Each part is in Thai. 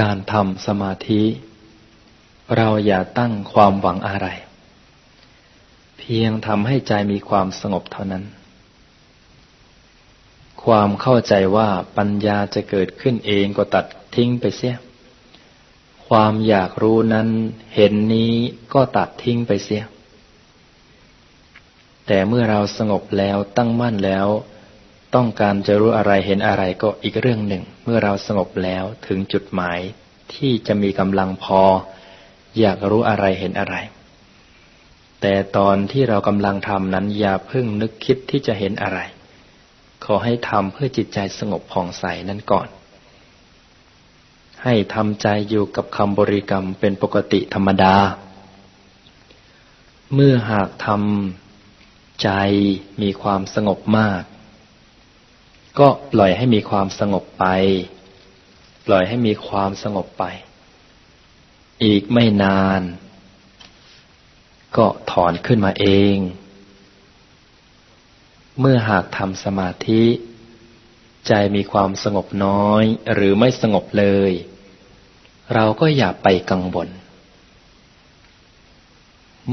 การทำสมาธิ เราอย่าตั้งความหวังอะไร เพียงทำให้ใจมีความสงบเท่านั้น ความเข้าใจว่าปัญญาจะเกิดขึ้นเองก็ตัดทิ้งไปเสีย ความอยากรู้นั้นเห็นนี้ก็ตัดทิ้งไปเสีย แต่เมื่อเราสงบแล้วตั้งมั่นแล้ว ต้องการจะรู้อะไรเห็นอะไรก็อีกเรื่องหนึ่ง เมื่อเราสงบแล้วถึงจุดหมายที่จะมีกำลังพอ อยากรู้อะไรเห็นอะไร แต่ตอนที่เรากำลังทำนั้นอย่าเพิ่งนึกคิดที่จะเห็นอะไร ขอให้ทำเพื่อจิตใจสงบผ่องใสนั้นก่อน ให้ทำใจอยู่กับคำบริกรรมเป็นปกติธรรมดา เมื่อหากทำใจมีความสงบมาก ก็ปล่อยให้มีความสงบไป ปล่อยให้มีความสงบไป อีกไม่นาน ก็ถอนขึ้นมาเอง เมื่อหากทำสมาธิ ใจมีความสงบน้อยหรือไม่สงบเลย เราก็อย่าไปกังวล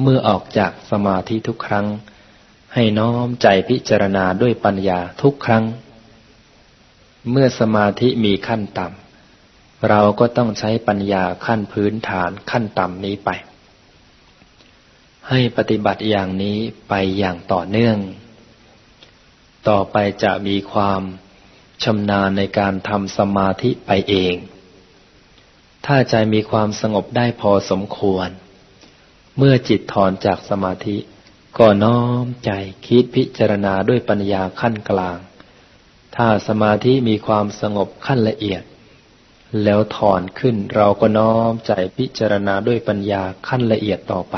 เมื่อออกจากสมาธิทุกครั้ง ให้น้อมใจพิจารณาด้วยปัญญาทุกครั้ง เมื่อสมาธิมีขั้นต่ำเราก็ต้องใช้ปัญญาขั้นพื้นฐานขั้นต่ำนี้ไป ให้ปฏิบัติอย่างนี้ไปอย่างต่อเนื่อง ต่อไปจะมีความชำนาญในการทำสมาธิไปเอง ถ้าใจมีความสงบได้พอสมควร เมื่อจิตถอนจากสมาธิ ก็น้อมใจคิดพิจารณาด้วยปัญญาขั้นกลาง ถ้าสมาธิมีความสงบขั้นละเอียด แล้วถอนขึ้นเราก็น้อมใจพิจารณาด้วยปัญญาขั้นละเอียดต่อไป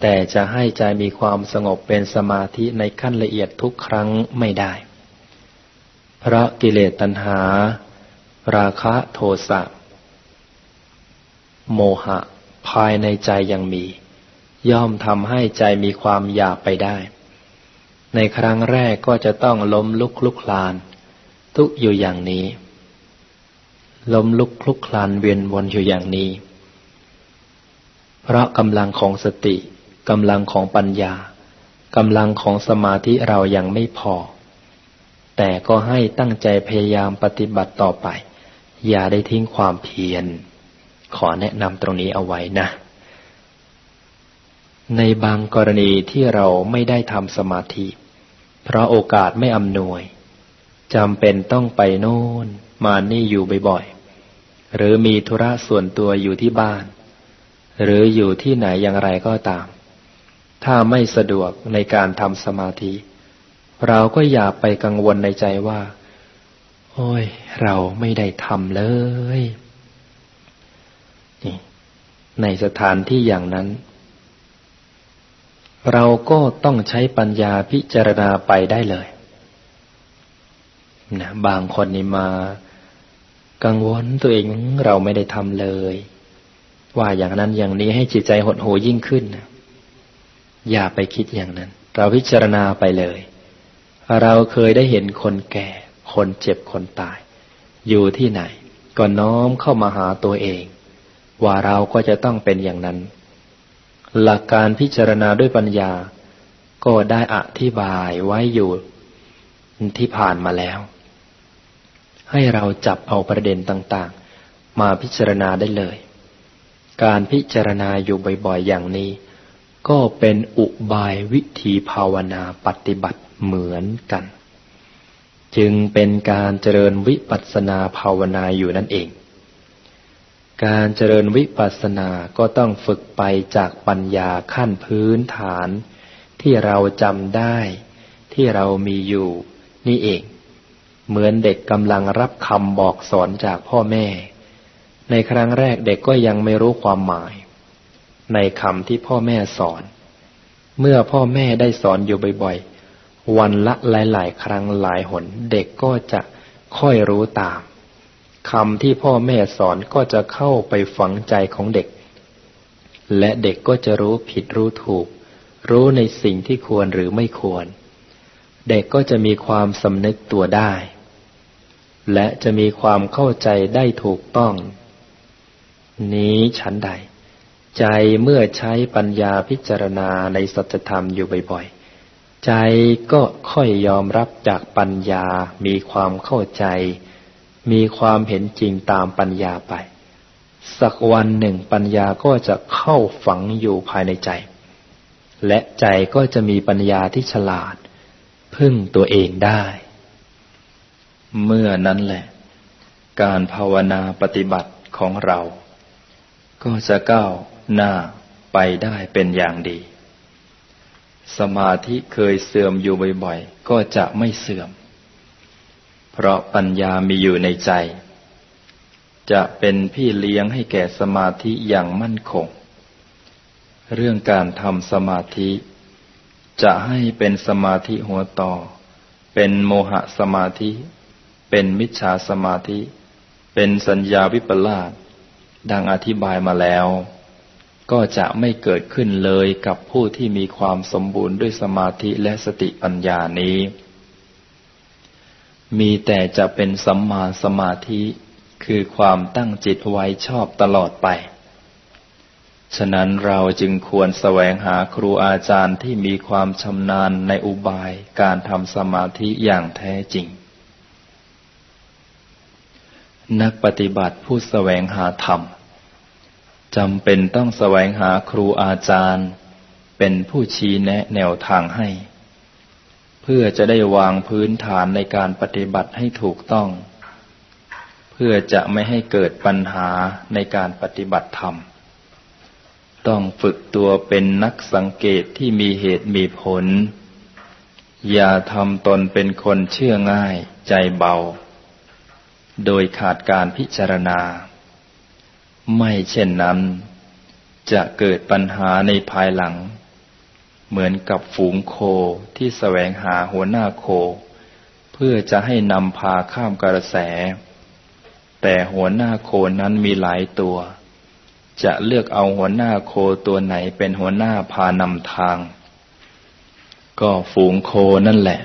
แต่จะให้ใจมีความสงบเป็นสมาธิในขั้นละเอียดทุกครั้งไม่ได้ เพราะกิเลสตัณหา ราคะโทสะโมหะ ภายในใจยังมี ย่อมทำให้ใจมีความอยากไปได้ ในครั้งแรกก็จะต้องล้มลุกคลุกคลาน ทุกอยู่อย่างนี้ ล้มลุกคลุกคลานเวียนวนอยู่อย่างนี้ เพราะกำลังของสติกำลังของปัญญากำลังของสมาธิเรายังไม่พอ แต่ก็ให้ตั้งใจพยายามปฏิบัติต่อไป อย่าได้ทิ้งความเพียร ขอแนะนำตรงนี้เอาไว้นะ ในบางกรณีที่เราไม่ได้ทำสมาธิ เพราะโอกาสไม่อำนวยจำเป็นต้องไปโน่นมานี่อยู่บ่อยๆ หรือมีธุระส่วนตัวอยู่ที่บ้าน หรืออยู่ที่ไหนอย่างไรก็ตาม ถ้าไม่สะดวกในการทำสมาธิ เราก็อย่าไปกังวลในใจว่า โอ้ย เราไม่ได้ทำเลยนี่ในสถานที่อย่างนั้น เราก็ต้องใช้ปัญญาพิจารณาไปได้เลยนะบางคนนี่มากังวลตัวเองเราไม่ได้ทำเลย ว่าอย่างนั้นอย่างนี้ให้จิตใจหดหูยิ่งขึ้น อย่าไปคิดอย่างนั้น เราพิจารณาไปเลย เราเคยได้เห็นคนแก่ คนเจ็บคนตาย อยู่ที่ไหน ก็น้อมเข้ามาหาตัวเอง ว่าเราก็จะต้องเป็นอย่างนั้น หลักการพิจารณาด้วยปัญญา ก็ได้อธิบายไว้อยู่ที่ผ่านมาแล้ว ให้เราจับเอาประเด็นต่างๆ มาพิจารณาได้เลย การพิจารณาอยู่บ่อยๆ อย่างนี้ ก็เป็นอุบายวิธีภาวนาปฏิบัติเหมือนกัน จึงเป็นการเจริญวิปัสสนาภาวนาอยู่นั่นเอง การเจริญวิปัสสนาก็ต้องฝึกไปจากปัญญาขั้นพื้นฐาน ที่เราจำได้ ที่เรามีอยู่ นี่เอง เหมือนเด็กกำลังรับคำบอกสอนจากพ่อแม่ ในครั้งแรกเด็กก็ยังไม่รู้ความหมาย ในคำที่พ่อแม่สอน เมื่อพ่อแม่ได้สอนอยู่บ่อยๆ วันละหลายๆ ครั้งหลายหน เด็กก็จะค่อยรู้ตาม คำที่พ่อแม่สอนก็จะเข้าไปฝังใจของเด็ก และเด็กก็จะรู้ผิดรู้ถูก รู้ในสิ่งที่ควรหรือไม่ควร เด็กก็จะมีความสำนึกตัวได้ และจะมีความเข้าใจได้ถูกต้อง นี้ฉันใด ใจเมื่อใช้ปัญญาพิจารณาในสัจธรรมอยู่บ่อยๆ ใจก็ค่อยยอมรับจากปัญญามีความเข้าใจ มีความเห็นจริงตามปัญญาไป สักวันหนึ่งปัญญาก็จะเข้าฝังอยู่ภายในใจ และใจก็จะมีปัญญาที่ฉลาด พึ่งตัวเองได้ เมื่อนั้นแหละ การภาวนาปฏิบัติของเรา ก็จะก้าวหน้าไปได้เป็นอย่างดี สมาธิเคยเสื่อมอยู่บ่อยๆ ก็จะไม่เสื่อม เพราะปัญญามีอยู่ในใจ จะเป็นพี่เลี้ยงให้แก่สมาธิอย่างมั่นคง เรื่องการทำสมาธิ จะให้เป็นสมาธิหัวต่อ เป็นโมหะสมาธิ เป็นมิจฉาสมาธิ เป็นสัญญาวิปลาสดังอธิบายมาแล้ว ก็จะไม่เกิดขึ้นเลยกับผู้ที่มีความสมบูรณ์ด้วยสมาธิและสติปัญญานี้ มีแต่จะเป็นสัมมาสมาธิคือความตั้งจิตไว้ชอบตลอดไป ฉะนั้นเราจึงควรแสวงหาครูอาจารย์ที่มีความชำนาญในอุบายการทำสมาธิอย่างแท้จริง นักปฏิบัติผู้แสวงหาธรรมจำเป็นต้องแสวงหาครูอาจารย์ เป็นผู้ชี้แนะแนวทางให้ เพื่อจะได้วางพื้นฐานในการปฏิบัติให้ถูกต้อง เพื่อจะไม่ให้เกิดปัญหาในการปฏิบัติธรรม ต้องฝึกตัวเป็นนักสังเกตที่มีเหตุมีผล อย่าทำตนเป็นคนเชื่อง่ายใจเบา โดยขาดการพิจารณา ไม่เช่นนั้น จะเกิดปัญหาในภายหลัง เหมือนกับฝูงโคที่แสวงหาหัวหน้าโค เพื่อจะให้นำพาข้ามกระแส แต่หัวหน้าโคนั้นมีหลายตัว จะเลือกเอาหัวหน้าโคตัวไหนเป็นหัวหน้าพานำทาง ก็ฝูงโคนั่นแหละ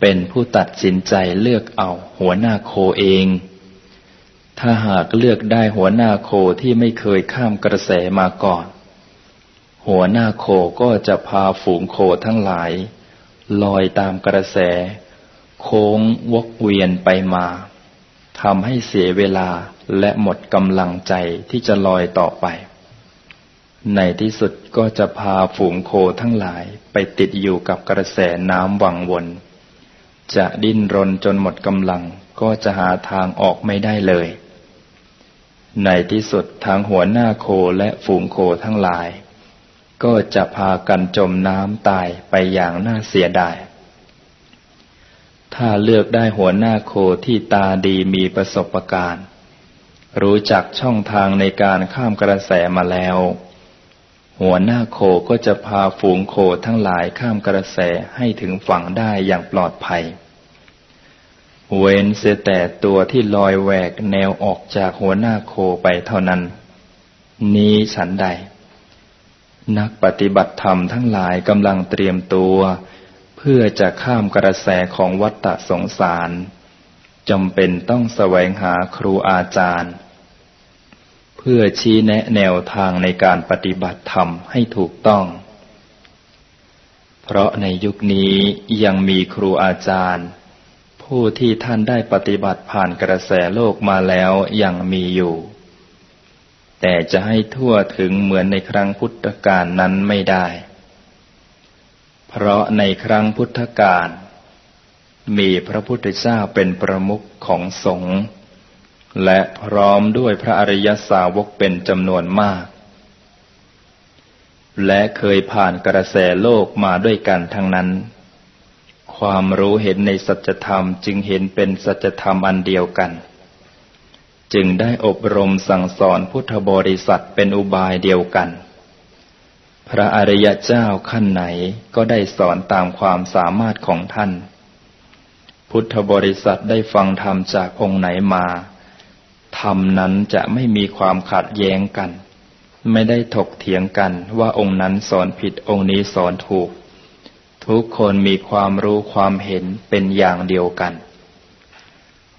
เป็นผู้ตัดสินใจเลือกเอาหัวหน้าโคเอง ถ้าหากเลือกได้หัวหน้าโคที่ไม่เคยข้ามกระแสมาก่อน หัวหน้าโคก็จะพาฝูงโคทั้งหลาย ลอยตามกระแส โค้งวกเวียนไปมาทำให้เสียเวลาและหมดกำลังใจที่จะลอยต่อไป ในที่สุดก็จะพาฝูงโคทั้งหลายไปติดอยู่กับกระแสน้ำวังวน จะดิ้นรนจนหมดกำลังก็จะหาทางออกไม่ได้เลย ในที่สุดทางหัวหน้าโคและฝูงโคทั้งหลาย ก็จะพากันจมน้ำตายไปอย่างน่าเสียดาย ถ้าเลือกได้หัวหน้าโคที่ตาดีมีประสบการณ์ รู้จักช่องทางในการข้ามกระแสมาแล้ว หัวหน้าโคก็จะพาฝูงโคทั้งหลายข้ามกระแสให้ถึงฝั่งได้อย่างปลอดภัย เว้นเสียแต่ตัวที่ลอยแหวกแนวออกจากหัวหน้าโคไปเท่านั้น นี้ฉันใด นักปฏิบัติธรรมทั้งหลายกำลังเตรียมตัว เพื่อจะข้ามกระแสของวัฏฏะสงสารจำเป็นต้องแสวงหาครูอาจารย์ เพื่อชี้แนะแนวทางในการปฏิบัติธรรมให้ถูกต้อง เพราะในยุคนี้ยังมีครูอาจารย์ ผู้ที่ท่านได้ปฏิบัติผ่านกระแสโลกมาแล้วยังมีอยู่ แต่จะให้ทั่วถึงเหมือนในครั้งพุทธกาลนั้นไม่ได้ เพราะในครั้งพุทธกาลมีพระพุทธเจ้าเป็นประมุขของสงฆ์และพร้อมด้วยพระอริยสาวกเป็นจำนวนมาก และเคยผ่านกระแสโลกมาด้วยกันทั้งนั้น ความรู้เห็นในสัจธรรมจึงเห็นเป็นสัจธรรมอันเดียวกัน จึงได้อบรมสั่งสอนพุทธบริษัทเป็นอุบายเดียวกัน พระอริยเจ้าขั้นไหนก็ได้สอนตามความสามารถของท่าน พุทธบริษัทได้ฟังธรรมจากองค์ไหนมาธรรมนั้นจะไม่มีความขัดแย้งกัน ไม่ได้ถกเถียงกันว่าองค์นั้นสอนผิดองค์นี้สอนถูก ทุกคนมีความรู้ความเห็นเป็นอย่างเดียวกัน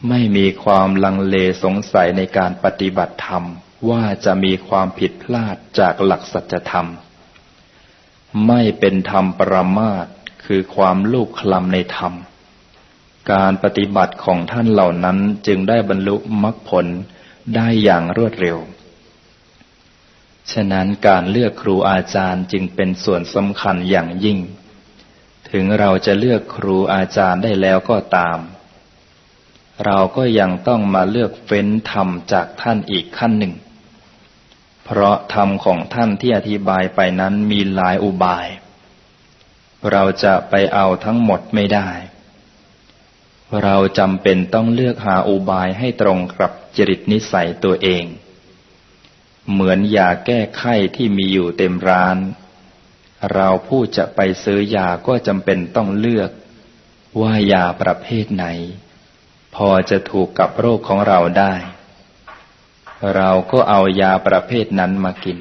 ไม่มีความลังเลสงสัยในการปฏิบัติธรรม ว่าจะมีความผิดพลาดจากหลักสัจธรรม ไม่เป็นธรรมประมาทคือความลูกคลำในธรรม การปฏิบัติของท่านเหล่านั้นจึงได้บรรลุมรรคผลได้อย่างรวดเร็ว ฉะนั้นการเลือกครูอาจารย์จึงเป็นส่วนสำคัญอย่างยิ่ง ถึงเราจะเลือกครูอาจารย์ได้แล้วก็ตาม เราก็ยังต้องมาเลือกเฟ้นธรรมจากท่านอีกขั้นหนึ่ง เพราะธรรมของท่านที่อธิบายไปนั้นมีหลายอุบาย เราจะไปเอาทั้งหมดไม่ได้ เราจำเป็นต้องเลือกหาอุบายให้ตรงกับจริตนิสัยตัวเอง เหมือนยาแก้ไข้ที่มีอยู่เต็มร้าน เราผู้จะไปซื้อยาก็จำเป็นต้องเลือกว่ายาประเภทไหน พอจะถูกกับโรคของเราได้ เราก็เอายาประเภทนั้นมากิน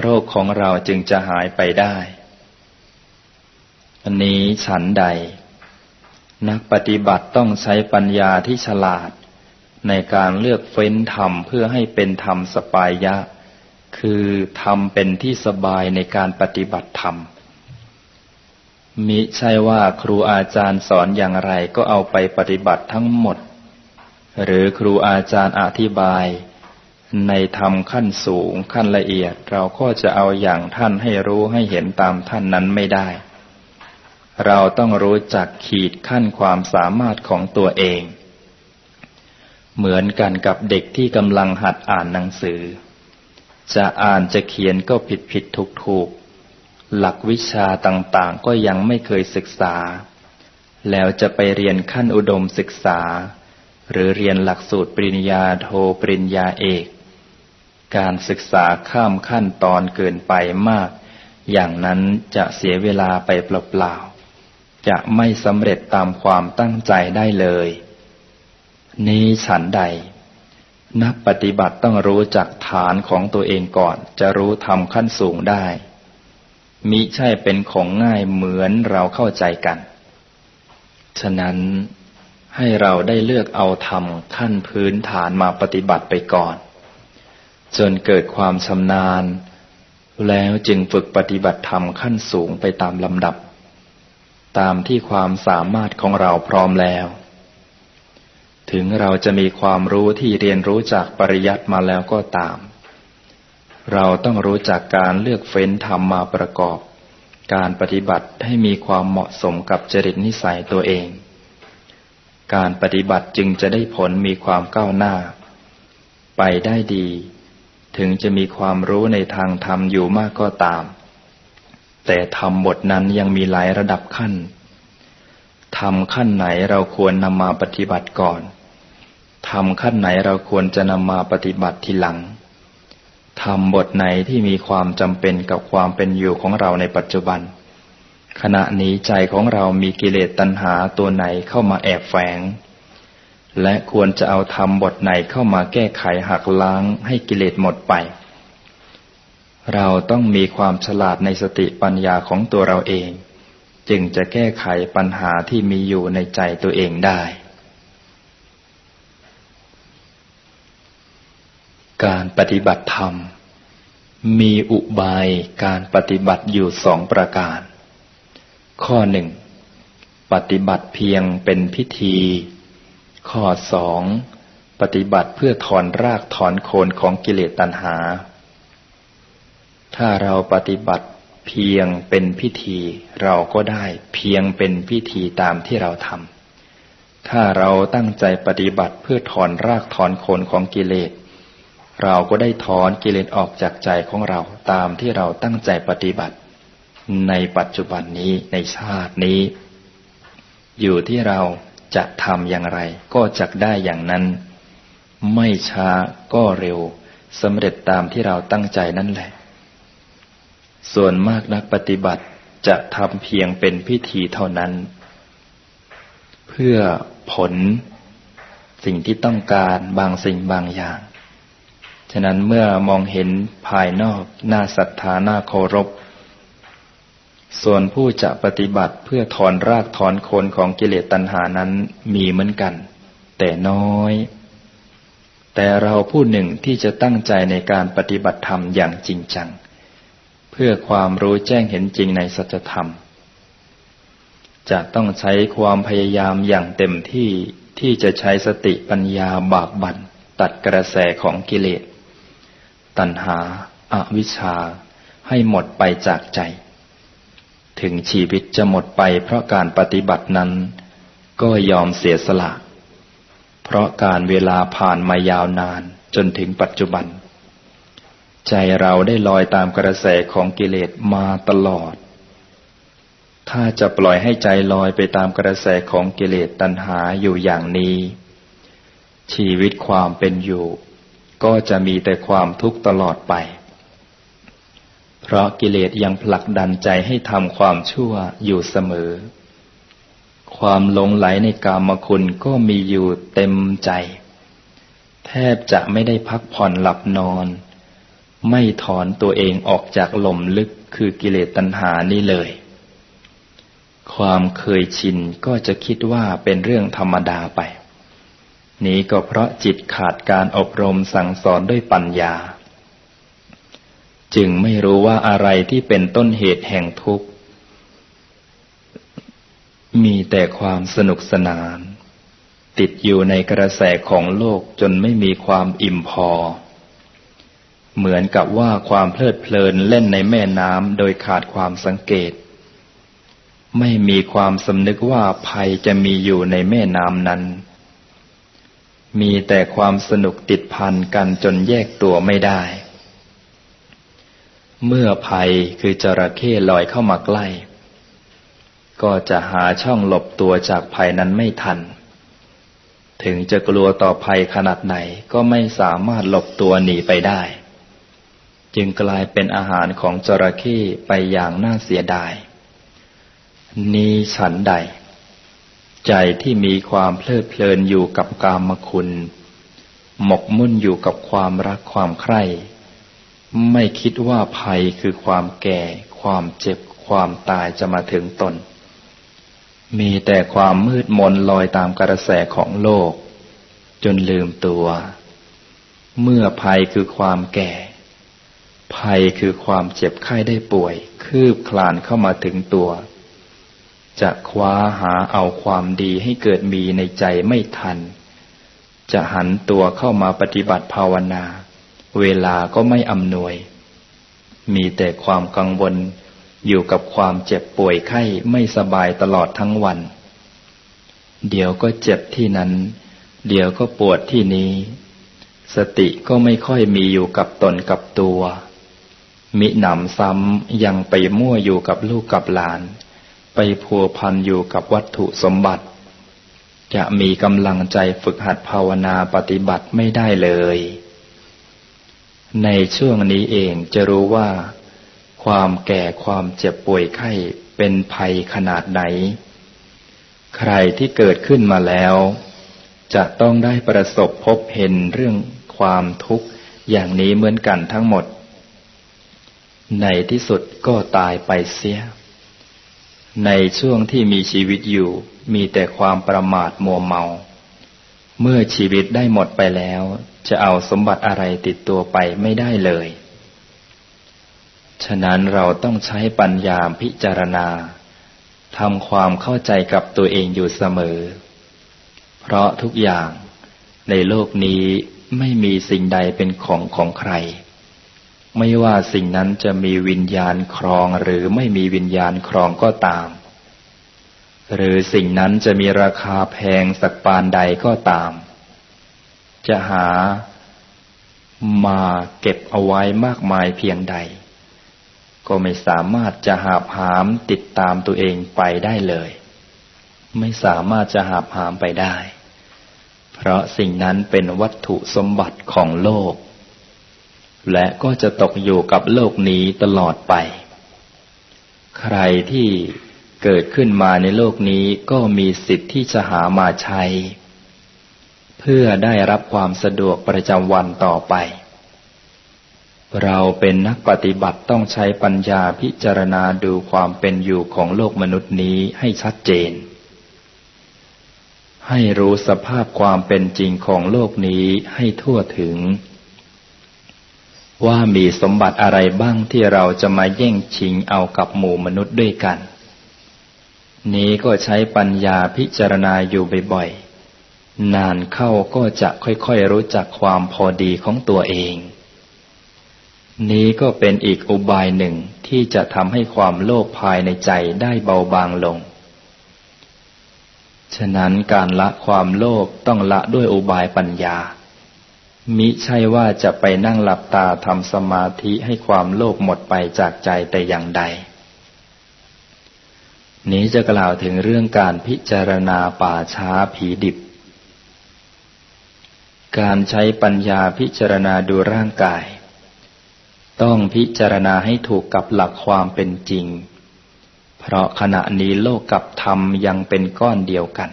โรคของเราจึงจะหายไปได้ อันนี้ฉันใด นักปฏิบัติต้องใช้ปัญญาที่ฉลาด ในการเลือกเฟ้นธรรมเพื่อให้เป็นธรรมสปายะ คือธรรมเป็นที่สบายในการปฏิบัติธรรม มิใช่ว่าครูอาจารย์สอนอย่างไรก็เอาไปปฏิบัติทั้งหมด หรือครูอาจารย์อธิบาย ในธรรมขั้นสูงขั้นละเอียด เราก็จะเอาอย่างท่านให้รู้ให้เห็นตามท่านนั้นไม่ได้ เราต้องรู้จักขีดขั้นความสามารถของตัวเอง เหมือนกันกับเด็กที่กำลังหัดอ่านหนังสือ จะอ่านจะเขียนก็ผิดผิดถูกถูก หลักวิชาต่างๆ ก็ยังไม่เคยศึกษา แล้วจะไปเรียนขั้นอุดมศึกษา หรือเรียนหลักสูตรปริญญาโทปริญญาเอก การศึกษาข้ามขั้นตอนเกินไปมาก อย่างนั้นจะเสียเวลาไปเปล่าๆ จะไม่สำเร็จตามความตั้งใจได้เลย นี้ฉันใด นักปฏิบัติต้องรู้จักฐานของตัวเองก่อน จะรู้ทำขั้นสูงได้ มิใช่เป็นของง่ายเหมือนเราเข้าใจกัน ฉะนั้นให้เราได้เลือกเอาธรรมขั้นพื้นฐานมาปฏิบัติไปก่อน จนเกิดความชำนาญ แล้วจึงฝึกปฏิบัติธรรมขั้นสูงไปตามลำดับ ตามที่ความสามารถของเราพร้อมแล้ว ถึงเราจะมีความรู้ที่เรียนรู้จากปริยัติมาแล้วก็ตาม เราต้องรู้จักการเลือกเฟ้นธรรมมาประกอบ การปฏิบัติให้มีความเหมาะสมกับจริตนิสัยตัวเอง การปฏิบัติจึงจะได้ผลมีความก้าวหน้า ไปได้ดี ถึงจะมีความรู้ในทางธรรมอยู่มากก็ตาม แต่ธรรมบทนั้นยังมีหลายระดับขั้นทำขั้นไหนเราควรนำมาปฏิบัติก่อนทำขั้นไหนเราควรจะนำมาปฏิบัติทีหลัง ทำบทไหนที่มีความจำเป็นกับความเป็นอยู่ของเราในปัจจุบัน ขณะนี้ใจของเรามีกิเลสตัณหาตัวไหนเข้ามาแอบแฝง และควรจะเอาทำบทไหนเข้ามาแก้ไขหักล้างให้กิเลสหมดไป เราต้องมีความฉลาดในสติปัญญาของตัวเราเอง จึงจะแก้ไขปัญหาที่มีอยู่ในใจตัวเองได้ การปฏิบัติธรรม มีอุบายการปฏิบัติอยู่สองประการ ข้อหนึ่งปฏิบัติเพียงเป็นพิธี ข้อสองปฏิบัติเพื่อถอนรากถอนโคนของกิเลสตัณหา ถ้าเราปฏิบัติเพียงเป็นพิธี เราก็ได้เพียงเป็นพิธีตามที่เราทำถ้าเราตั้งใจปฏิบัติเพื่อถอนรากถอนโคนของกิเลส เราก็ได้ถอนกิเลสออกจากใจของเราตามที่เราตั้งใจปฏิบัติ ในปัจจุบันนี้ในชาตินี้ อยู่ที่เราจะทำอย่างไร ก็จะได้อย่างนั้น ไม่ช้าก็เร็วสำเร็จตามที่เราตั้งใจนั่นแหละ ส่วนมากนักปฏิบัติจะทำเพียงเป็นพิธีเท่านั้น เพื่อผล สิ่งที่ต้องการบางสิ่งบางอย่าง ฉะนั้นเมื่อมองเห็นภายนอกน่าศรัทธาน่าเคารพ ส่วนผู้จะปฏิบัติเพื่อถอนรากถอนโคนของกิเลสตัณหานั้นมีเหมือนกัน แต่น้อย แต่เราผู้หนึ่งที่จะตั้งใจในการปฏิบัติธรรมอย่างจริงจัง เพื่อความรู้แจ้งเห็นจริงในสัจธรรม จะต้องใช้ความพยายามอย่างเต็มที่ที่จะใช้สติปัญญาบากบั่นตัดกระแสของกิเลส ตัณหาอาวิชชา ให้หมดไปจากใจ ถึงชีวิตจะหมดไปเพราะการปฏิบัตินั้น ก็ยอมเสียสละ เพราะการเวลาผ่านมายาวนานจนถึงปัจจุบัน ใจเราได้ลอยตามกระแสของกิเลสมาตลอด ถ้าจะปล่อยให้ใจลอยไปตามกระแสของกิเลสตัณหาอยู่อย่างนี้ ชีวิตความเป็นอยู่ ก็จะมีแต่ความทุกข์ตลอดไป เพราะกิเลสยังผลักดันใจให้ทำความชั่วอยู่เสมอ ความหลงไหลในกามคุณก็มีอยู่เต็มใจ แทบจะไม่ได้พักผ่อนหลับนอน ไม่ถอนตัวเองออกจากหล่มลึกคือกิเลสตัณหานี้เลย ความเคยชินก็จะคิดว่าเป็นเรื่องธรรมดาไป นี้ก็เพราะจิตขาดการอบรมสั่งสอนด้วยปัญญา จึงไม่รู้ว่าอะไรที่เป็นต้นเหตุแห่งทุกข์ มีแต่ความสนุกสนาน ติดอยู่ในกระแสของโลกจนไม่มีความอิ่มพอ เหมือนกับว่าความเพลิดเพลินเล่นในแม่น้ำโดยขาดความสังเกต ไม่มีความสำนึกว่าภัยจะมีอยู่ในแม่น้ำนั้น มีแต่ความสนุกติดพันกันจนแยกตัวไม่ได้ เมื่อภัยคือจระเข้ลอยเข้ามาใกล้ ก็จะหาช่องหลบตัวจากภัยนั้นไม่ทัน ถึงจะกลัวต่อภัยขนาดไหนก็ไม่สามารถหลบตัวหนีไปได้ จึงกลายเป็นอาหารของจระเข้ไปอย่างน่าเสียดาย นี้ฉันใด ใจที่มีความเพลิดเพลินอยู่กับกามคุณ หมกมุ่นอยู่กับความรักความใคร่ ไม่คิดว่าภัยคือความแก่ ความเจ็บ ความตายจะมาถึงตน มีแต่ความมืดมนลอยตามกระแสของโลก จนลืมตัว เมื่อภัยคือความแก่ ภัยคือความเจ็บไข้ได้ป่วย คืบคลานเข้ามาถึงตัว จะคว้าหาเอาความดีให้เกิดมีในใจไม่ทัน จะหันตัวเข้ามาปฏิบัติภาวนา เวลาก็ไม่อำนวย มีแต่ความกังวลอยู่กับความเจ็บป่วยไข้ไม่สบายตลอดทั้งวัน เดี๋ยวก็เจ็บที่นั้น เดี๋ยวก็ปวดที่นี้ สติก็ไม่ค่อยมีอยู่กับตนกับตัว มิหนำซ้ำยังไปมั่วอยู่กับลูกกับหลาน ไปพัวพันอยู่กับวัตถุสมบัติ จะมีกำลังใจฝึกหัดภาวนาปฏิบัติไม่ได้เลย ในช่วงนี้เองจะรู้ว่า ความแก่ความเจ็บป่วยไข้เป็นภัยขนาดไหน ใครที่เกิดขึ้นมาแล้ว จะต้องได้ประสบพบเห็นเรื่องความทุกข์อย่างนี้เหมือนกันทั้งหมด ในที่สุดก็ตายไปเสีย ในช่วงที่มีชีวิตอยู่มีแต่ความประมาทมัวเมา เมื่อชีวิตได้หมดไปแล้ว จะเอาสมบัติอะไรติดตัวไปไม่ได้เลย ฉะนั้นเราต้องใช้ปัญญาพิจารณาทำความเข้าใจกับตัวเองอยู่เสมอ เพราะทุกอย่างในโลกนี้ไม่มีสิ่งใดเป็นของของใคร ไม่ว่าสิ่งนั้นจะมีวิญญาณครองหรือไม่มีวิญญาณครองก็ตาม หรือสิ่งนั้นจะมีราคาแพงสักปานใดก็ตาม จะหามาเก็บเอาไว้มากมายเพียงใด ก็ไม่สามารถจะหาบหามติดตามตัวเองไปได้เลย ไม่สามารถจะหาบหามไปได้ เพราะสิ่งนั้นเป็นวัตถุสมบัติของโลก และก็จะตกอยู่กับโลกนี้ตลอดไป ใครที่เกิดขึ้นมาในโลกนี้ก็มีสิทธิ์ที่จะหามาใช้ เพื่อได้รับความสะดวกประจำวันต่อไป เราเป็นนักปฏิบัติต้องใช้ปัญญาพิจารณาดูความเป็นอยู่ของโลกมนุษย์นี้ให้ชัดเจน ให้รู้สภาพความเป็นจริงของโลกนี้ให้ทั่วถึง ว่ามีสมบัติอะไรบ้างที่เราจะมาแย่งชิงเอากับหมู่มนุษย์ด้วยกัน นี้ก็ใช้ปัญญาพิจารณาอยู่บ่อยๆ นานเข้าก็จะค่อยๆรู้จักความพอดีของตัวเอง นี้ก็เป็นอีกอุบายหนึ่งที่จะทำให้ความโลภภายในใจได้เบาบางลง ฉะนั้นการละความโลภต้องละด้วยอุบายปัญญา มิใช่ว่าจะไปนั่งหลับตาทำสมาธิให้ความโลภหมดไปจากใจแต่อย่างใด นี้จะกล่าวถึงเรื่องการพิจารณาป่าช้าผีดิบ การใช้ปัญญาพิจารณาดูร่างกาย ต้องพิจารณาให้ถูกกับหลักความเป็นจริง เพราะขณะนี้โลกกับธรรมยังเป็นก้อนเดียวกัน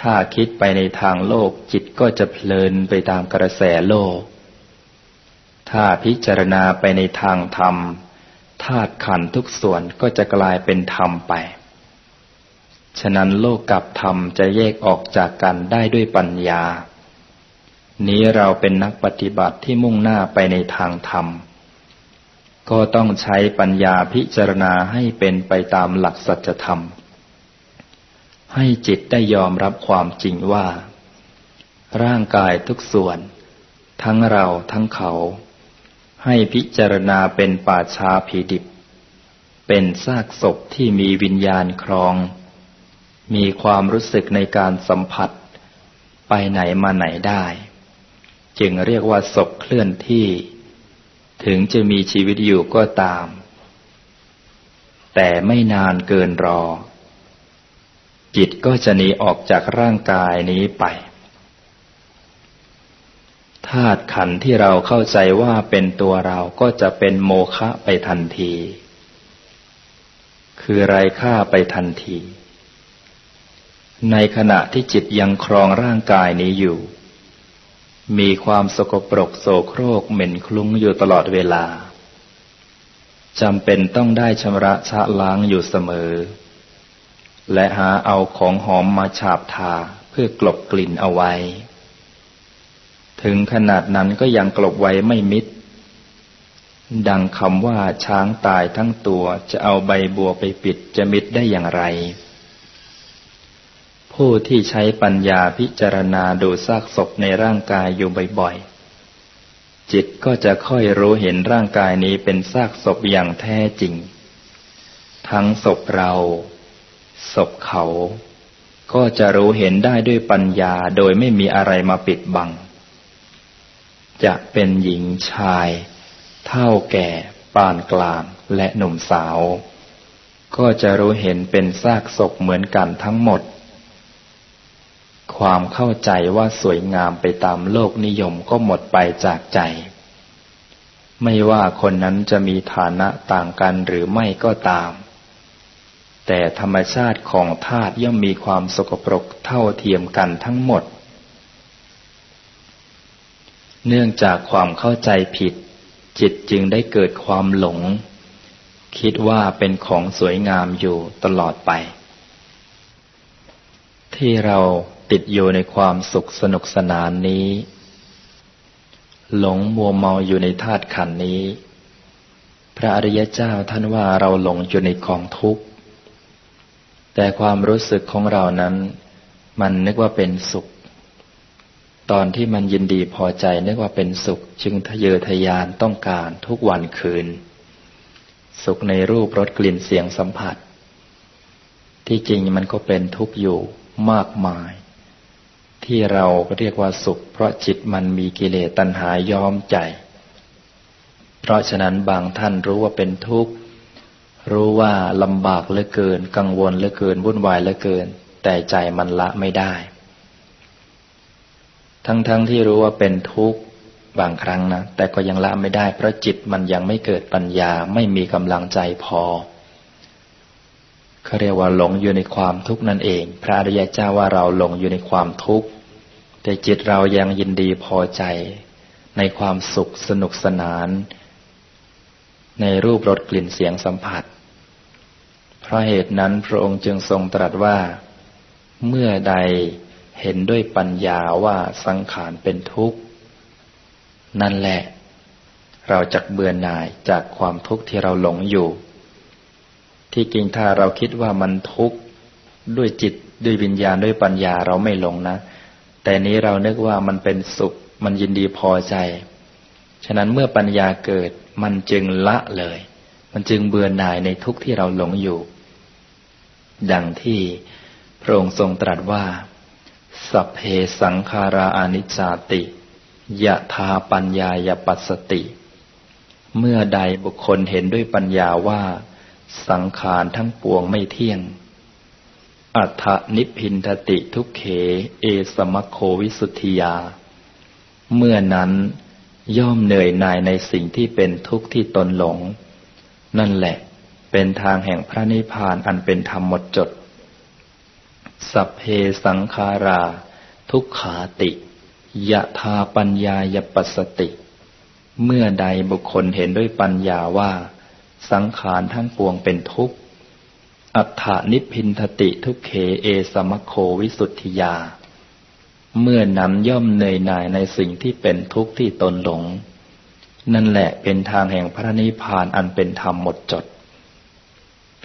ถ้าคิดไปในทางโลกจิตก็จะเพลินไปตามกระแสโลก ถ้าพิจารณาไปในทางธรรมธาตุขันทุกส่วนก็จะกลายเป็นธรรมไป ฉะนั้นโลกกับธรรมจะแยกออกจากกันได้ด้วยปัญญา นี้เราเป็นนักปฏิบัติที่มุ่งหน้าไปในทางธรรม ก็ต้องใช้ปัญญาพิจารณาให้เป็นไปตามหลักสัจธรรม ให้จิตได้ยอมรับความจริงว่า ร่างกายทุกส่วน ทั้งเราทั้งเขา ให้พิจารณาเป็นป่าชาผีดิบ เป็นซากศพที่มีวิญญาณครอง มีความรู้สึกในการสัมผัส ไปไหนมาไหนได้ จึงเรียกว่าศพเคลื่อนที่ ถึงจะมีชีวิตอยู่ก็ตาม แต่ไม่นานเกินรอ จิตก็จะหนีออกจากร่างกายนี้ไปธาตุขันที่เราเข้าใจว่าเป็นตัวเราก็จะเป็นโมฆะไปทันที คือไรค่าไปทันที ในขณะที่จิตยังครองร่างกายนี้อยู่ มีความสกปรกโสโครกเหม็นคลุ้งอยู่ตลอดเวลาจำเป็นต้องได้ชำระชะล้างอยู่เสมอ และหาเอาของหอมมาฉาบทาเพื่อกลบกลิ่นเอาไว้ ถึงขนาดนั้นก็ยังกลบไว้ไม่มิด ดังคำว่าช้างตายทั้งตัวจะเอาใบบัวไปปิดจะมิดได้อย่างไร ผู้ที่ใช้ปัญญาพิจารณาดูซากศพในร่างกายอยู่บ่อยๆ จิตก็จะค่อยรู้เห็นร่างกายนี้เป็นซากศพอย่างแท้จริง ทั้งศพเรา ศพเขา ก็จะรู้เห็นได้ด้วยปัญญาโดยไม่มีอะไรมาปิดบัง จะเป็นหญิงชาย เท่าแก่ ปานกลางและหนุ่มสาว ก็จะรู้เห็นเป็นซากศพเหมือนกันทั้งหมด ความเข้าใจว่าสวยงามไปตามโลกนิยมก็หมดไปจากใจไม่ว่าคนนั้นจะมีฐานะต่างกันหรือไม่ก็ตาม แต่ธรรมชาติของธาตุย่อมมีความสกปรกเท่าเทียมกันทั้งหมด เนื่องจากความเข้าใจผิด จิตจึงได้เกิดความหลง คิดว่าเป็นของสวยงามอยู่ตลอดไป ที่เราติดอยู่ในความสุขสนุกสนานนี้ หลงมัวเมาอยู่ในธาตุขันนี้ พระอริยเจ้าท่านว่าเราหลงอยู่ในกองทุกข์ แต่ความรู้สึกของเรานั้น มันนึกว่าเป็นสุข ตอนที่มันยินดีพอใจนึกว่าเป็นสุข จึงทะเยอทะยานต้องการทุกวันคืน สุขในรูปรสกลิ่นเสียงสัมผัส ที่จริงมันก็เป็นทุกข์อยู่มากมาย ที่เราเรียกว่าสุข เพราะจิตมันมีกิเลสตัณหาย้อมใจ เพราะฉะนั้นบางท่านรู้ว่าเป็นทุกข์ รู้ว่าลำบากเหลือเกิน กังวลเหลือเกินวุ่นวายเหลือเกิน แต่ใจมันละไม่ได้ ทั้งๆทที่รู้ว่าเป็นทุกข์บางครั้งนะแต่ก็ยังละไม่ได้ เพราะจิตมันยังไม่เกิดปัญญาไม่มีกำลังใจพอเขาเรียกว่าหลงอยู่ในความทุกข์นั่นเอง พระอริยเจ้าว่าเราหลงอยู่ในความทุกข์แต่จิตเรายังยินดีพอใจ ในความสุขสนุกสนาน ในรูปรสกลิ่นเสียงสัมผัส เพราะเหตุนั้นพระองค์จึงทรงตรัสว่า เมื่อใดเห็นด้วยปัญญาว่าสังขารเป็นทุกข์ นั่นแหละ เราจะเบื่อหน่ายจากความทุกข์ที่เราหลงอยู่ ที่จริงถ้าเราคิดว่ามันทุกข์ด้วยจิตด้วยวิญญาณด้วยปัญญาเราไม่หลงนะ แต่นี้เรานึกว่ามันเป็นสุข มันยินดีพอใจ ฉะนั้นเมื่อปัญญาเกิดมันจึงละเลย มันจึงเบื่อหน่ายในทุกข์ที่เราหลงอยู่ ดังที่พระองค์ทรงตรัสว่า สัพเพสังขาราอนิจจติยะทาปัญญายปัสสติ เมื่อใดบุคคลเห็นด้วยปัญญาว่า สังขารทั้งปวงไม่เที่ยง อัฏฐนิพินทติทุกเข เอสมโควิสุทธิยา เมื่อนั้นย่อมเหนื่อยหน่ายในสิ่งที่เป็นทุกข์ที่ตนหลง นั่นแหละ เป็นทางแห่งพระนิพพานอันเป็นธรรมหมดจด สัพเพสังขารา ทุกขาติยะทาปัญญายปัสสติ เมื่อใดบุคคลเห็นด้วยปัญญาว่า สังขารทั้งปวงเป็นทุกข์ อัฏฐานิพินทติทุกเขเอสมโควิสุทธิยา เมื่อนั้นย่อมเหนื่อยหน่ายในสิ่งที่เป็นทุกข์ที่ตนหลง นั่นแหละเป็นทางแห่งพระนิพพานอันเป็นธรรมหมดจด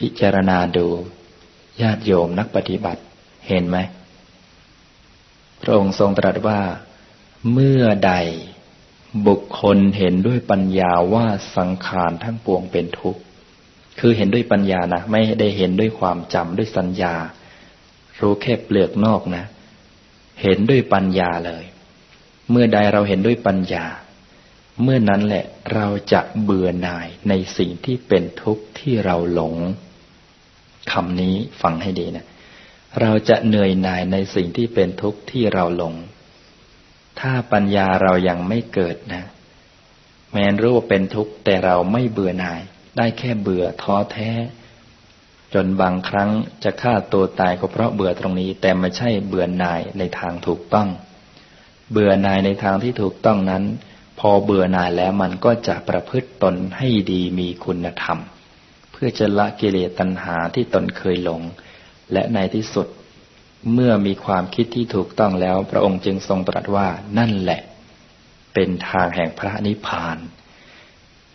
พิจารณาดู ญาติโยมนักปฏิบัติเห็นไหมพระองค์ทรงตรัสว่า เมื่อใดบุคคลเห็นด้วยปัญญาว่าสังขารทั้งปวงเป็นทุกข์ คือเห็นด้วยปัญญานะไม่ได้เห็นด้วยความจำด้วยสัญญา รู้แค่เปลือกนอกนะ เห็นด้วยปัญญาเลย เมื่อใดเราเห็นด้วยปัญญา เมื่อนั้นแหละเราจะเบื่อหน่ายในสิ่งที่เป็นทุกข์ที่เราหลง คำนี้ฟังให้ดีนะเราจะเหนื่อยหน่ายในสิ่งที่เป็นทุกข์ที่เราหลง ถ้าปัญญาเรายังไม่เกิดนะ แม้รู้ว่าเป็นทุกข์แต่เราไม่เบื่อหน่าย ได้แค่เบื่อท้อแท้ จนบางครั้งจะฆ่าตัวตายก็เพราะเบื่อตรงนี้ แต่ไม่ใช่เบื่อหน่ายในทางถูกต้อง เบื่อหน่ายในทางที่ถูกต้องนั้น พอเบื่อหน่ายแล้วมันก็จะประพฤติตนให้ดีมีคุณธรรม พื่อจะละกิเลสตัณหาที่ตนเคยหลง และในที่สุดเมื่อมีความคิดที่ถูกต้องแล้ว พระองค์จึงทรงตรัสว่านั่นแหละ เป็นทางแห่งพระนิพพาน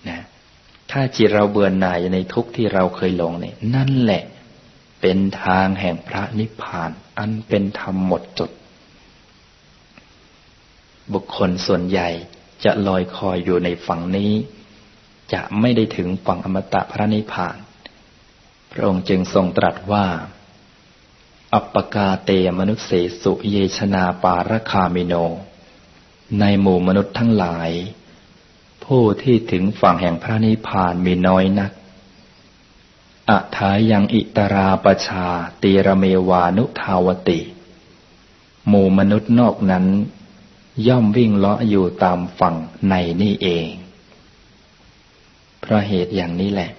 นะถ้าจิตเราเบื่อหน่ายในทุกที่เราเคยหลงเนี่ยนั่นแหละ เป็นทางแห่งพระนิพพาน อันเป็นธรรมหมดจด บุคคลส่วนใหญ่จะลอยคอยอยู่ในฝั่งนี้ จะไม่ได้ถึงฝั่งอมตะพระนิพพาน พระองค์จึงทรงตรัสว่า อัปปกาเตมนุษเสสุเยชนาปารคามิโน ในหมู่มนุษย์ทั้งหลาย ผู้ที่ถึงฝั่งแห่งพระนิพพานมีน้อยนักอัทายังอิตราปชาตีระเมวานุทาวติ หมู่มนุษย์นอกนั้น ย่อมวิ่งเลาะอยู่ตามฝั่งในนี่เอง เพราะเหตุอย่างนี้แหละ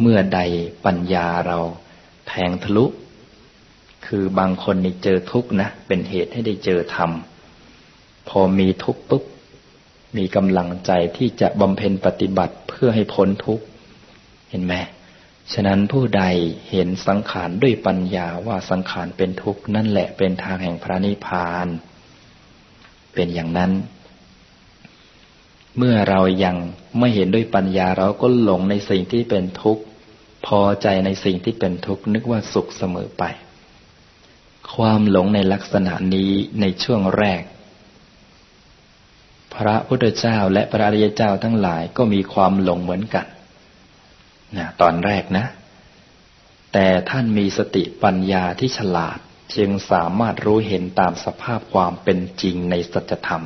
เมื่อใดปัญญาเราแทงทะลุ คือบางคนนี่เจอทุกข์นะ เป็นเหตุให้ได้เจอธรรม พอมีทุกข์ปุ๊บ มีกำลังใจที่จะบำเพ็ญปฏิบัติเพื่อให้พ้นทุกข์ เห็นไหมฉะนั้นผู้ใดเห็นสังขารด้วยปัญญาว่าสังขารเป็นทุกข์นั่นแหละเป็นทางแห่งพระนิพพาน เป็นอย่างนั้น เมื่อเรายังไม่เห็นด้วยปัญญาเราก็หลงในสิ่งที่เป็นทุกข์ พอใจในสิ่งที่เป็นทุกข์ นึกว่าสุขเสมอไป ความหลงในลักษณะนี้ในช่วงแรก พระพุทธเจ้าและพระอริยเจ้าทั้งหลายก็มีความหลงเหมือนกันนะตอนแรกนะ แต่ท่านมีสติปัญญาที่ฉลาด จึงสามารถรู้เห็นตามสภาพความเป็นจริงในสัจธรรม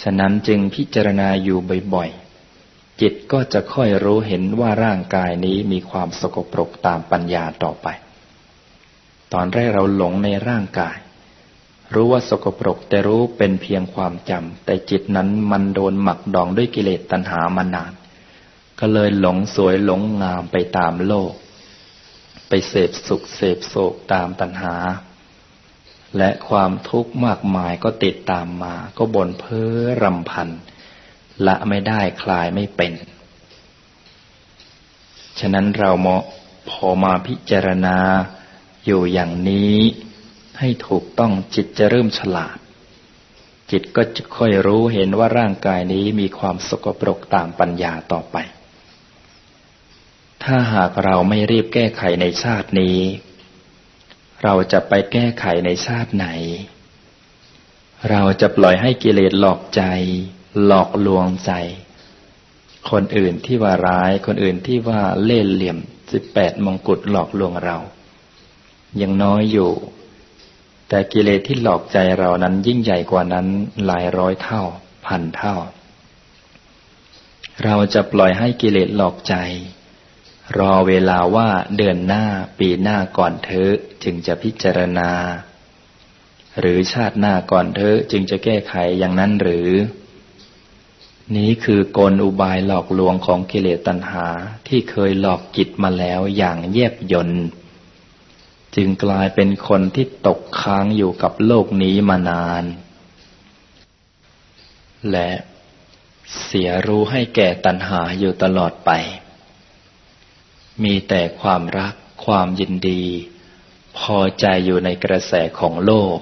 ฉะนั้นจึงพิจารณาอยู่บ่อยๆ จิตก็จะค่อยรู้เห็นว่าร่างกายนี้มีความสกปรกตามปัญญาต่อไป ตอนแรกเราหลงในร่างกาย รู้ว่าสกปรกแต่รู้เป็นเพียงความจำแต่จิตนั้นมันโดนหมักดองด้วยกิเลสตัณหามานาน ก็เลยหลงสวยหลงงามไปตามโลก ไปเสพสุขเสพโศกตามตัณหา และความทุกข์มากมายก็ติดตามมา ก็บ่นเพ้อรำพัน ละไม่ได้คลายไม่เป็น ฉะนั้นเราเหมาะพอมาพิจารณาอยู่อย่างนี้ให้ถูกต้องจิตจะเริ่มฉลาด จิตก็จะค่อยรู้เห็นว่าร่างกายนี้มีความสกปรกตามปัญญาต่อไป ถ้าหากเราไม่รีบแก้ไขในชาตินี้ เราจะไปแก้ไขในชาติไหน เราจะปล่อยให้กิเลสหลอกใจ หลอกลวงใจ คนอื่นที่ว่าร้าย คนอื่นที่ว่าเล่ห์เหลี่ยมสิบแปดมงกุฎหลอกลวงเรา ยังน้อยอยู่ แต่กิเลสที่หลอกใจเรานั้นยิ่งใหญ่กว่านั้นหลายร้อยเท่า พันเท่า เราจะปล่อยให้กิเลสหลอกใจ รอเวลาว่าเดือนหน้าปีหน้าก่อนเธอจึงจะพิจารณา หรือชาติหน้าก่อนเธอจึงจะแก้ไขอย่างนั้นหรือ นี้คือกลอุบายหลอกลวงของกิเลสตัณหาที่เคยหลอกจิตมาแล้วอย่างแยบยนจึงกลายเป็นคนที่ตกค้างอยู่กับโลกนี้มานาน และเสียรู้ให้แก่ตัณหาอยู่ตลอดไป มีแต่ความรัก ความยินดี พอใจอยู่ในกระแสของโลก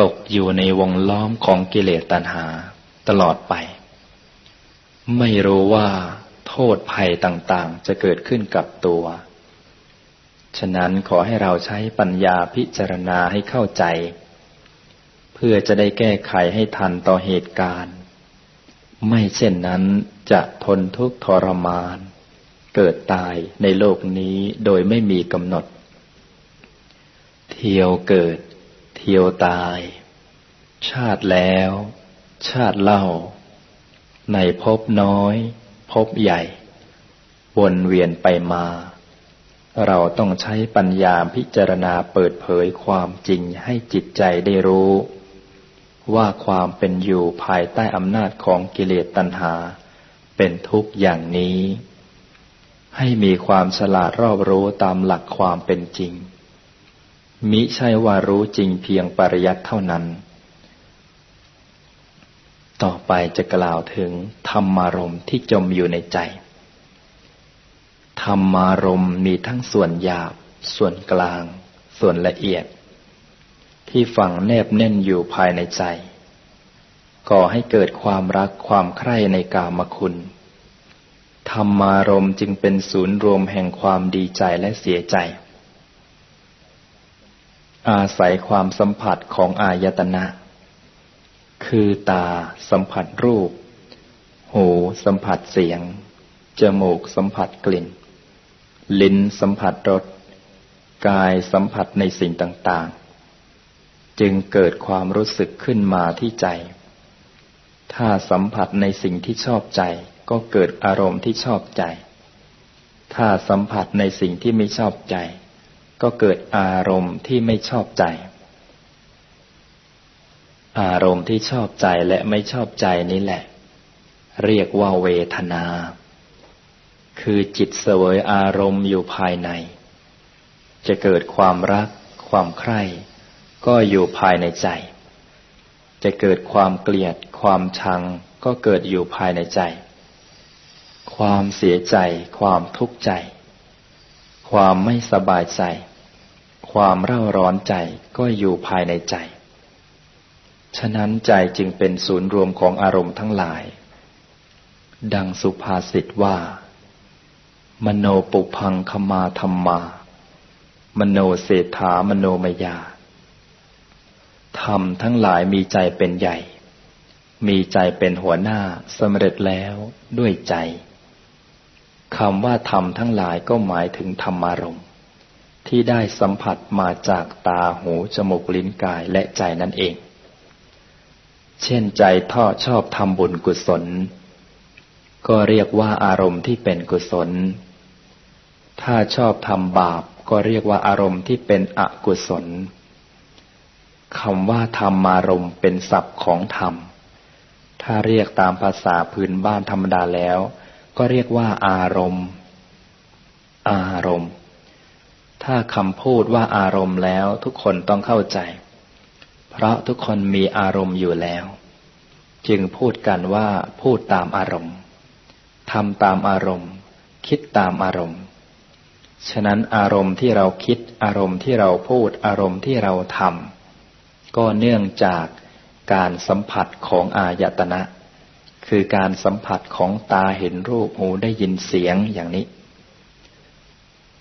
ตกอยู่ในวงล้อมของกิเลสตัณหาตลอดไป ไม่รู้ว่าโทษภัยต่างๆ จะเกิดขึ้นกับตัว ฉะนั้นขอให้เราใช้ปัญญาพิจารณาให้เข้าใจ เพื่อจะได้แก้ไขให้ทันต่อเหตุการณ์ ไม่เช่นนั้นจะทนทุกข์ทรมาน เกิดตายในโลกนี้โดยไม่มีกำหนด เที่ยวเกิด เที่ยวตาย ชาติแล้ว ชาติเล่า ในภพน้อย ภพใหญ่ วนเวียนไปมา เราต้องใช้ปัญญาพิจารณาเปิดเผยความจริงให้จิตใจได้รู้ ว่าความเป็นอยู่ภายใต้อำนาจของกิเลสตัณหา เป็นทุกข์อย่างนี้ ให้มีความฉลาดรอบรู้ตามหลักความเป็นจริง มิใช่ว่ารู้จริงเพียงปริยัติเท่านั้น ต่อไปจะกล่าวถึงธรรมารมที่จมอยู่ในใจ ธรรมารมมีทั้งส่วนหยาบ ส่วนกลาง ส่วนละเอียด ที่ฝังแนบแน่นอยู่ภายในใจ ก่อให้เกิดความรักความใคร่ในกามคุณ ธรรมารมจึงเป็นศูนย์รวมแห่งความดีใจและเสียใจ อาศัยความสัมผัสของอายตนะ คือตาสัมผัสรูป หูสัมผัสเสียง จมูกสัมผัสกลิ่น ลิ้นสัมผัสรส กายสัมผัสในสิ่งต่างๆ จึงเกิดความรู้สึกขึ้นมาที่ใจ ถ้าสัมผัสในสิ่งที่ชอบใจ ก็เกิดอารมณ์ที่ชอบใจ ถ้าสัมผัสในสิ่งที่ไม่ชอบใจ ก็เกิดอารมณ์ที่ไม่ชอบใจ อารมณ์ที่ชอบใจและไม่ชอบใจนี่แหละ เรียกว่าเวทนา คือจิตเสวยอารมณ์อยู่ภายใน จะเกิดความรัก ความใคร่ก็อยู่ภายในใจ จะเกิดความเกลียด ความชัง ก็เกิดอยู่ภายในใจ ความเสียใจ ความทุกข์ใจ ความไม่สบายใจ ความเร่าร้อนใจก็อยู่ภายในใจ ฉะนั้นใจจึงเป็นศูนย์รวมของอารมณ์ทั้งหลาย ดังสุภาษิตว่า มโนปุพังคมาธรรมา มโนเศรษฐามโนมยาธรรมทั้งหลายมีใจเป็นใหญ่ มีใจเป็นหัวหน้าสำเร็จแล้วด้วยใจ คำว่าธรรมทั้งหลายก็หมายถึงธรรมารมณ์ ที่ได้สัมผัสมาจากตาหูจมูกลิ้นกายและใจนั่นเอง เช่นใจท่อชอบทำบุญกุศล ก็เรียกว่าอารมณ์ที่เป็นกุศล ถ้าชอบทำบาปก็เรียกว่าอารมณ์ที่เป็นอกุศลคำว่าธรรมารมณ์เป็นศัพท์ของธรรม ถ้าเรียกตามภาษาพื้นบ้านธรรมดาแล้ว ก็เรียกว่าอารมณ์ อารมณ์ ถ้าคำพูดว่าอารมณ์แล้วทุกคนต้องเข้าใจ เพราะทุกคนมีอารมณ์อยู่แล้ว จึงพูดกันว่าพูดตามอารมณ์ทำตามอารมณ์ คิดตามอารมณ์ ฉะนั้นอารมณ์ที่เราคิดอารมณ์ที่เราพูดอารมณ์ที่เราทำก็เนื่องจากการสัมผัสของอายตนะ คือการสัมผัสของตาเห็นรูปหูได้ยินเสียงอย่างนี้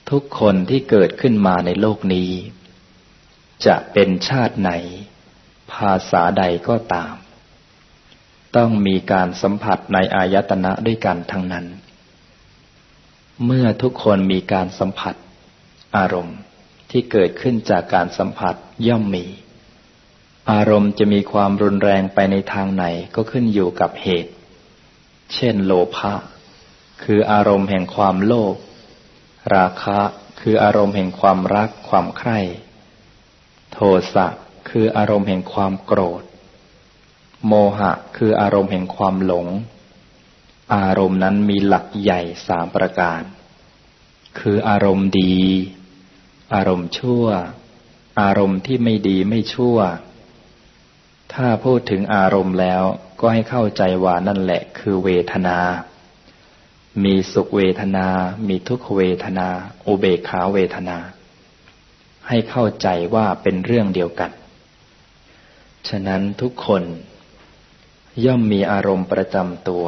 ทุกคนที่เกิดขึ้นมาในโลกนี้ จะเป็นชาติไหน ภาษาใดก็ตาม ต้องมีการสัมผัสในอายตนะด้วยกันทั้งนั้น เมื่อทุกคนมีการสัมผัส อารมณ์ที่เกิดขึ้นจากการสัมผัสย่อมมี อารมณ์จะมีความรุนแรงไปในทางไหนก็ขึ้นอยู่กับเหตุ เช่น โลภะคืออารมณ์แห่งความโลภ ราคะคืออารมณ์แห่งความรักความใคร่ โทสะคืออารมณ์แห่งความโกรธ โมหะคืออารมณ์แห่งความหลง อารมณ์นั้นมีหลักใหญ่สามประการ คืออารมณ์ดี อารมณ์ชั่ว อารมณ์ที่ไม่ดีไม่ชั่ว ถ้าพูดถึงอารมณ์แล้วก็ให้เข้าใจว่านั่นแหละคือเวทนา มีสุขเวทนา มีทุกขเวทนา อุเบกขาเวทนา ให้เข้าใจว่าเป็นเรื่องเดียวกัน ฉะนั้นทุกคนย่อมมีอารมณ์ประจำตัว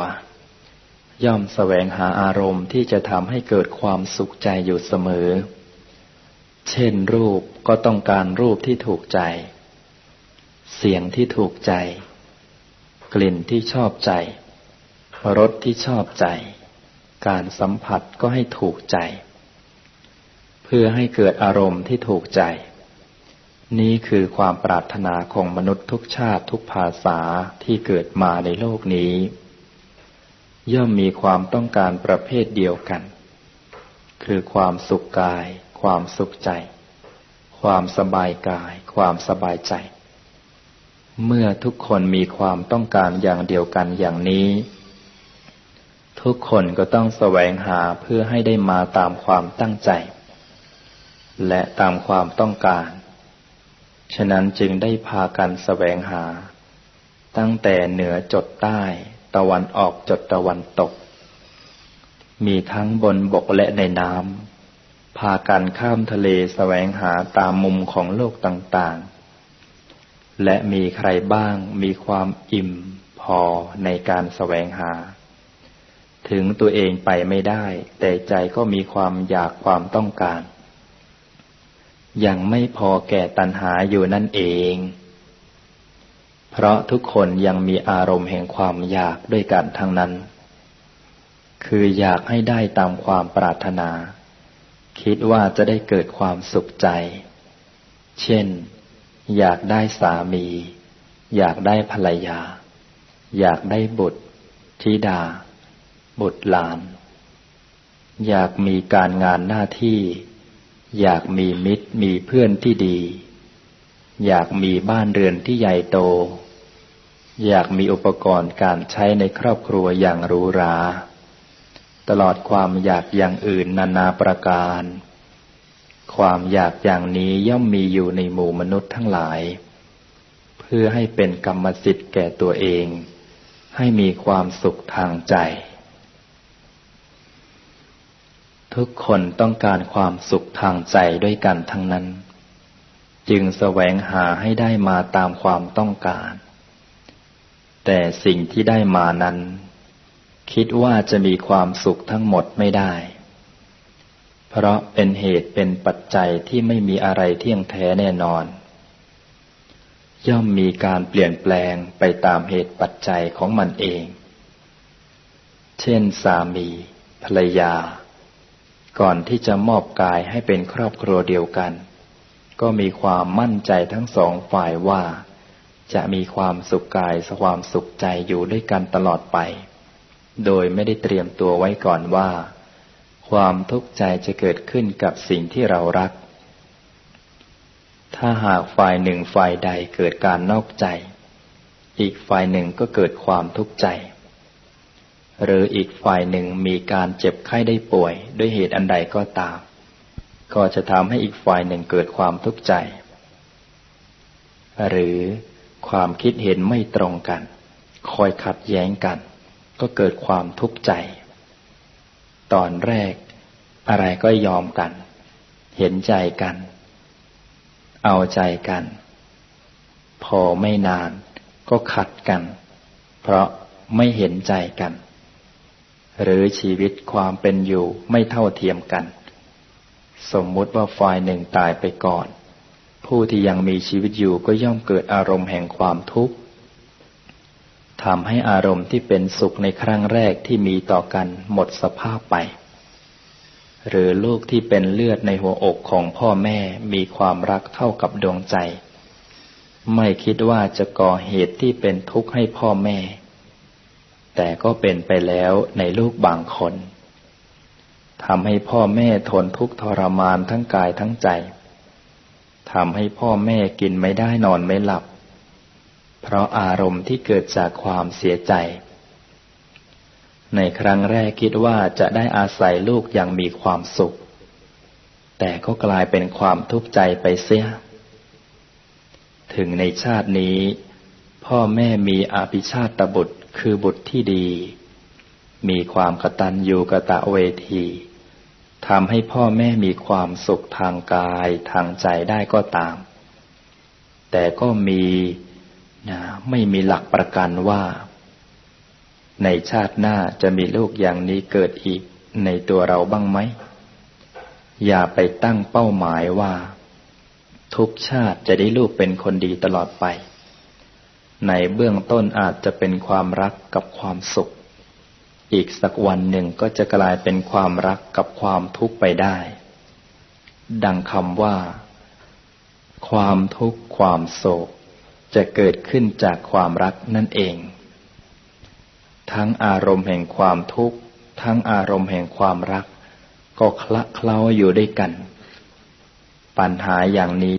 ย่อมแสวงหาอารมณ์ที่จะทำให้เกิดความสุขใจอยู่เสมอ เช่นรูปก็ต้องการรูปที่ถูกใจ เสียงที่ถูกใจ กลิ่นที่ชอบใจ รสที่ชอบใจ การสัมผัสก็ให้ถูกใจ เพื่อให้เกิดอารมณ์ที่ถูกใจ นี้คือความปรารถนาของมนุษย์ทุกชาติทุกภาษาที่เกิดมาในโลกนี้ ย่อมมีความต้องการประเภทเดียวกัน คือความสุขกาย ความสุขใจ ความสบายกาย ความสบายใจ เมื่อทุกคนมีความต้องการอย่างเดียวกันอย่างนี้ ทุกคนก็ต้องแสวงหาเพื่อให้ได้มาตามความตั้งใจ และตามความต้องการ ฉะนั้นจึงได้พากันแสวงหา ตั้งแต่เหนือจดใต้ ตะวันออกจดตะวันตก มีทั้งบนบกและในน้ำพากันข้ามทะเลแสวงหาตามมุมของโลกต่างๆ และมีใครบ้างมีความอิ่มพอในการแสวงหา ถึงตัวเองไปไม่ได้ แต่ใจก็มีความอยากความต้องการ ยังไม่พอแก่ตัณหาอยู่นั่นเอง เพราะทุกคนยังมีอารมณ์แห่งความอยากด้วยกันทั้งนั้น คืออยากให้ได้ตามความปรารถนา คิดว่าจะได้เกิดความสุขใจ เช่น อยากได้สามี อยากได้ภรรยา อยากได้บุตรธิดา บุตรหลาน อยากมีการงานหน้าที่ อยากมีมิตรมีเพื่อนที่ดี อยากมีบ้านเรือนที่ใหญ่โต อยากมีอุปกรณ์การใช้ในครอบครัวอย่างหรูหรา ตลอดความอยากอย่างอื่นนานาประการ ความอยากอย่างนี้ย่อมมีอยู่ในหมู่มนุษย์ทั้งหลาย เพื่อให้เป็นกรรมสิทธิ์แก่ตัวเอง ให้มีความสุขทางใจ ทุกคนต้องการความสุขทางใจด้วยกันทั้งนั้น จึงแสวงหาให้ได้มาตามความต้องการ แต่สิ่งที่ได้มานั้น คิดว่าจะมีความสุขทั้งหมดไม่ได้ เพราะเป็นเหตุเป็นปัจจัยที่ไม่มีอะไรเที่ยงแท้แน่นอน ย่อมมีการเปลี่ยนแปลงไปตามเหตุปัจจัยของมันเอง เช่นสามี ภรรยา ก่อนที่จะมอบกายให้เป็นครอบครัวเดียวกัน ก็มีความมั่นใจทั้งสองฝ่ายว่า จะมีความสุขกายสความสุขใจอยู่ด้วยกันตลอดไป โดยไม่ได้เตรียมตัวไว้ก่อนว่า ความทุกข์ใจจะเกิดขึ้นกับสิ่งที่เรารัก ถ้าหากฝ่ายหนึ่งฝ่ายใดเกิดการนอกใจ อีกฝ่ายหนึ่งก็เกิดความทุกข์ใจ หรืออีกฝ่ายหนึ่งมีการเจ็บไข้ได้ป่วย ด้วยเหตุอันใดก็ตาม ก็จะทำให้อีกฝ่ายหนึ่งเกิดความทุกข์ใจ หรือความคิดเห็นไม่ตรงกัน คอยขัดแย้งกัน ก็เกิดความทุกข์ใจ ตอนแรก อะไรก็ยอมกัน เห็นใจกัน เอาใจกัน พอไม่นานก็ขัดกัน เพราะไม่เห็นใจกัน หรือชีวิตความเป็นอยู่ไม่เท่าเทียมกัน สมมุติว่าฝ่ายหนึ่งตายไปก่อน ผู้ที่ยังมีชีวิตอยู่ก็ย่อมเกิดอารมณ์แห่งความทุกข์ ทำให้อารมณ์ที่เป็นสุขในครั้งแรกที่มีต่อกันหมดสภาพไป หรือลูกที่เป็นเลือดในหัวอกของพ่อแม่มีความรักเท่ากับดวงใจ ไม่คิดว่าจะก่อเหตุที่เป็นทุกข์ให้พ่อแม่ แต่ก็เป็นไปแล้วในลูกบางคนทำให้พ่อแม่ทนทุกข์ทรมานทั้งกายทั้งใจทำให้พ่อแม่กินไม่ได้นอนไม่หลับ เพราะอารมณ์ที่เกิดจากความเสียใจ ในครั้งแรกคิดว่าจะได้อาศัยลูกอย่างมีความสุข แต่ก็กลายเป็นความทุกข์ใจไปเสีย ถึงในชาตินี้ พ่อแม่มีอาภิชาตบุตรคือบุตรที่ดี มีความกตัญญูกะตะเวทีทำให้พ่อแม่มีความสุขทางกายทางใจได้ก็ตาม แต่ก็มี นะไม่มีหลักประกันว่า ในชาติหน้าจะมีลูกอย่างนี้เกิดอีกในตัวเราบ้างไหม อย่าไปตั้งเป้าหมายว่า ทุกชาติจะได้ลูกเป็นคนดีตลอดไป ในเบื้องต้นอาจจะเป็นความรักกับความสุข อีกสักวันหนึ่งก็จะกลายเป็นความรักกับความทุกข์ไปได้ ดังคำว่า ความทุกข์ความโศก จะเกิดขึ้นจากความรักนั่นเอง ทั้งอารมณ์แห่งความทุกข์ ทั้งอารมณ์แห่งความรัก ก็คละเคล้าอยู่ด้วยกัน ปัญหาอย่างนี้